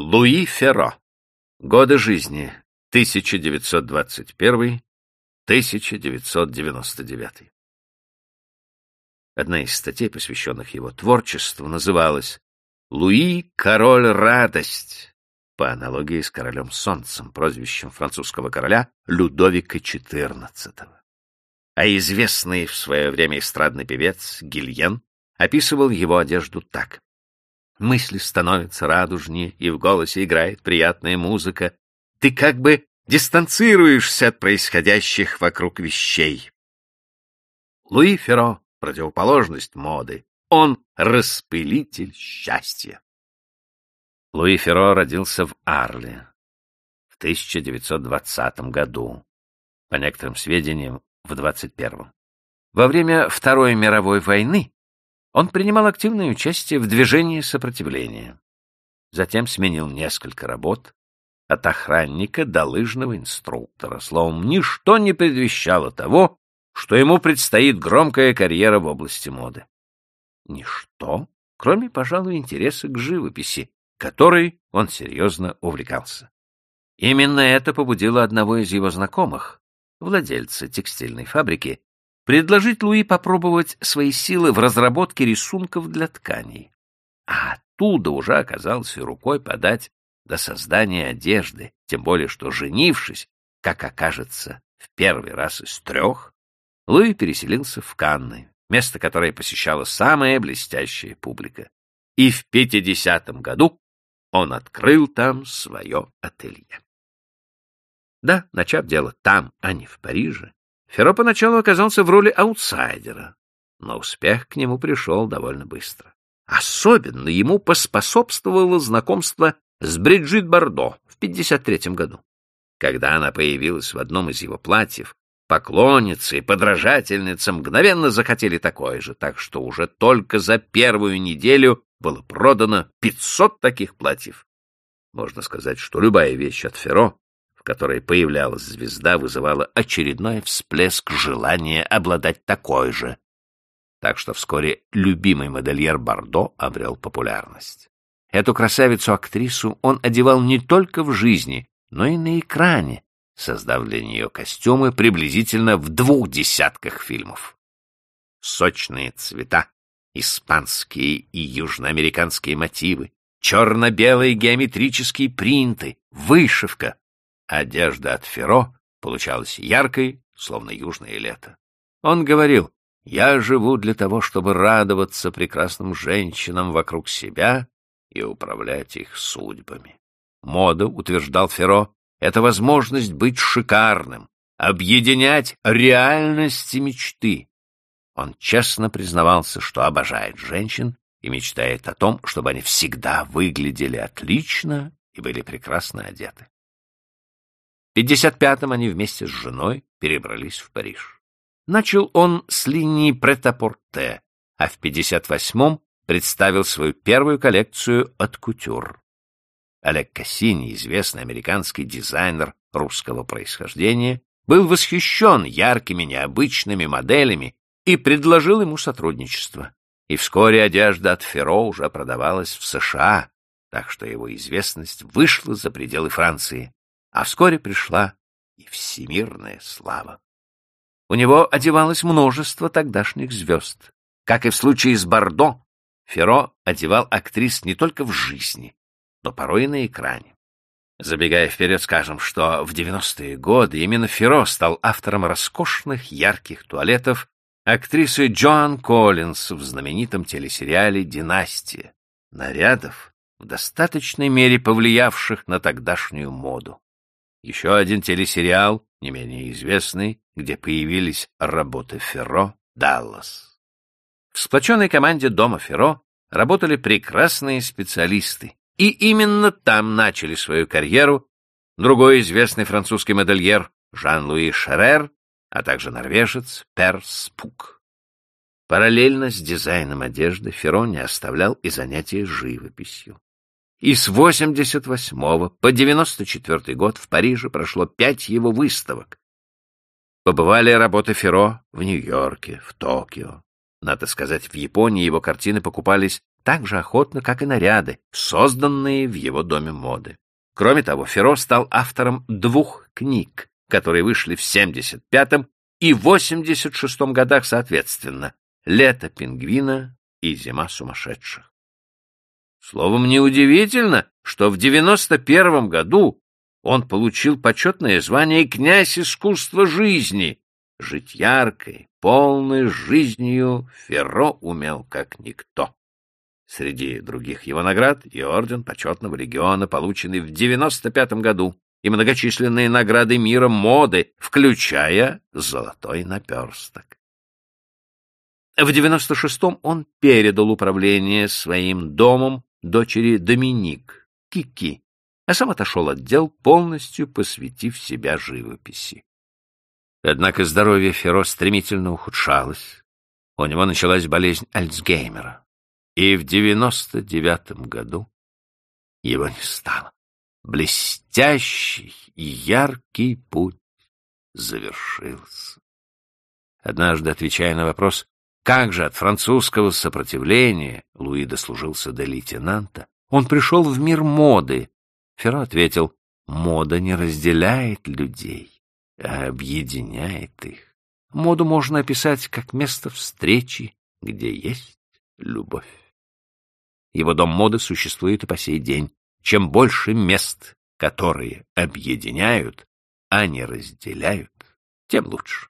Луи Ферро. Годы жизни 1921-1999. Одна из статей, посвященных его творчеству, называлась «Луи — король радость», по аналогии с королем Солнцем, прозвищем французского короля Людовика XIV. А известный в свое время эстрадный певец Гильен описывал его одежду так. Мысли становятся радужнее, и в голосе играет приятная музыка. Ты как бы дистанцируешься от происходящих вокруг вещей. Луи Ферро — противоположность моды. Он — распылитель счастья. Луи Ферро родился в Арле в 1920 году, по некоторым сведениям, в 21 Во время Второй мировой войны он принимал активное участие в движении сопротивления. Затем сменил несколько работ, от охранника до лыжного инструктора. Словом, ничто не предвещало того, что ему предстоит громкая карьера в области моды. Ничто, кроме, пожалуй, интереса к живописи, которой он серьезно увлекался. Именно это побудило одного из его знакомых, владельца текстильной фабрики, предложить Луи попробовать свои силы в разработке рисунков для тканей. А оттуда уже оказался рукой подать до создания одежды, тем более что, женившись, как окажется, в первый раз из трех, Луи переселился в Канны, место которое посещала самая блестящая публика. И в 50-м году он открыл там свое ателье. Да, начав дело там, а не в Париже, Ферро поначалу оказался в роли аутсайдера, но успех к нему пришел довольно быстро. Особенно ему поспособствовало знакомство с Бриджит Бардо в 53 году. Когда она появилась в одном из его платьев, поклонницы и подражательницы мгновенно захотели такое же, так что уже только за первую неделю было продано 500 таких платьев. Можно сказать, что любая вещь от Ферро которой появлялась звезда, вызывала очередной всплеск желания обладать такой же. Так что вскоре любимый модельер Бордо обрел популярность. Эту красавицу-актрису он одевал не только в жизни, но и на экране, создав для нее костюмы приблизительно в двух десятках фильмов. Сочные цвета, испанские и южноамериканские мотивы, черно-белые геометрические принты, вышивка, Одежда от Феро получалась яркой, словно южное лето. Он говорил, «Я живу для того, чтобы радоваться прекрасным женщинам вокруг себя и управлять их судьбами». Мода, утверждал Феро, это возможность быть шикарным, объединять реальность и мечты. Он честно признавался, что обожает женщин и мечтает о том, чтобы они всегда выглядели отлично и были прекрасно одеты. В 55-м они вместе с женой перебрались в Париж. Начал он с линии прет-а-порте, а в 58-м представил свою первую коллекцию от кутюр. Олег Кассини, известный американский дизайнер русского происхождения, был восхищен яркими необычными моделями и предложил ему сотрудничество. И вскоре одежда от Ферро уже продавалась в США, так что его известность вышла за пределы Франции а вскоре пришла и всемирная слава. У него одевалось множество тогдашних звезд. Как и в случае с Бордо, Ферро одевал актрис не только в жизни, но порой и на экране. Забегая вперед, скажем, что в 90-е годы именно Ферро стал автором роскошных ярких туалетов актрисы Джоан Коллинс в знаменитом телесериале «Династия», нарядов, в достаточной мере повлиявших на тогдашнюю моду. Еще один телесериал, не менее известный, где появились работы Ферро «Даллас». В сплоченной команде дома Ферро работали прекрасные специалисты, и именно там начали свою карьеру другой известный французский модельер Жан-Луи Шерер, а также норвежец Пер Спук. Параллельно с дизайном одежды Ферро не оставлял и занятия живописью. И с 88 по 94 год в Париже прошло пять его выставок. Побывали работы Ферро в Нью-Йорке, в Токио. Надо сказать, в Японии его картины покупались так же охотно, как и наряды, созданные в его доме моды. Кроме того, Ферро стал автором двух книг, которые вышли в 75-м и 86-м годах соответственно «Лето пингвина» и «Зима сумасшедших». Словом, неудивительно, что в 91 году он получил почетное звание «Князь искусства жизни». Жить яркой, полной жизнью Ферро умел как никто. Среди других его наград и орден почетного легиона, полученный в 95 году, и многочисленные награды мира моды, включая золотой наперсток. В 96-м он передал управление своим домом дочери Доминик, Кики, а сам отошел от дел, полностью посвятив себя живописи. Однако здоровье Феро стремительно ухудшалось. У него началась болезнь Альцгеймера и в девяносто девятом году его не стало. Блестящий и яркий путь завершился. Однажды, отвечая на вопрос, как же от французского сопротивления Луи дослужился до лейтенанта, он пришел в мир моды. Ферро ответил, мода не разделяет людей, а объединяет их. Моду можно описать как место встречи, где есть любовь. Его дом моды существует и по сей день. Чем больше мест, которые объединяют, а не разделяют, тем лучше.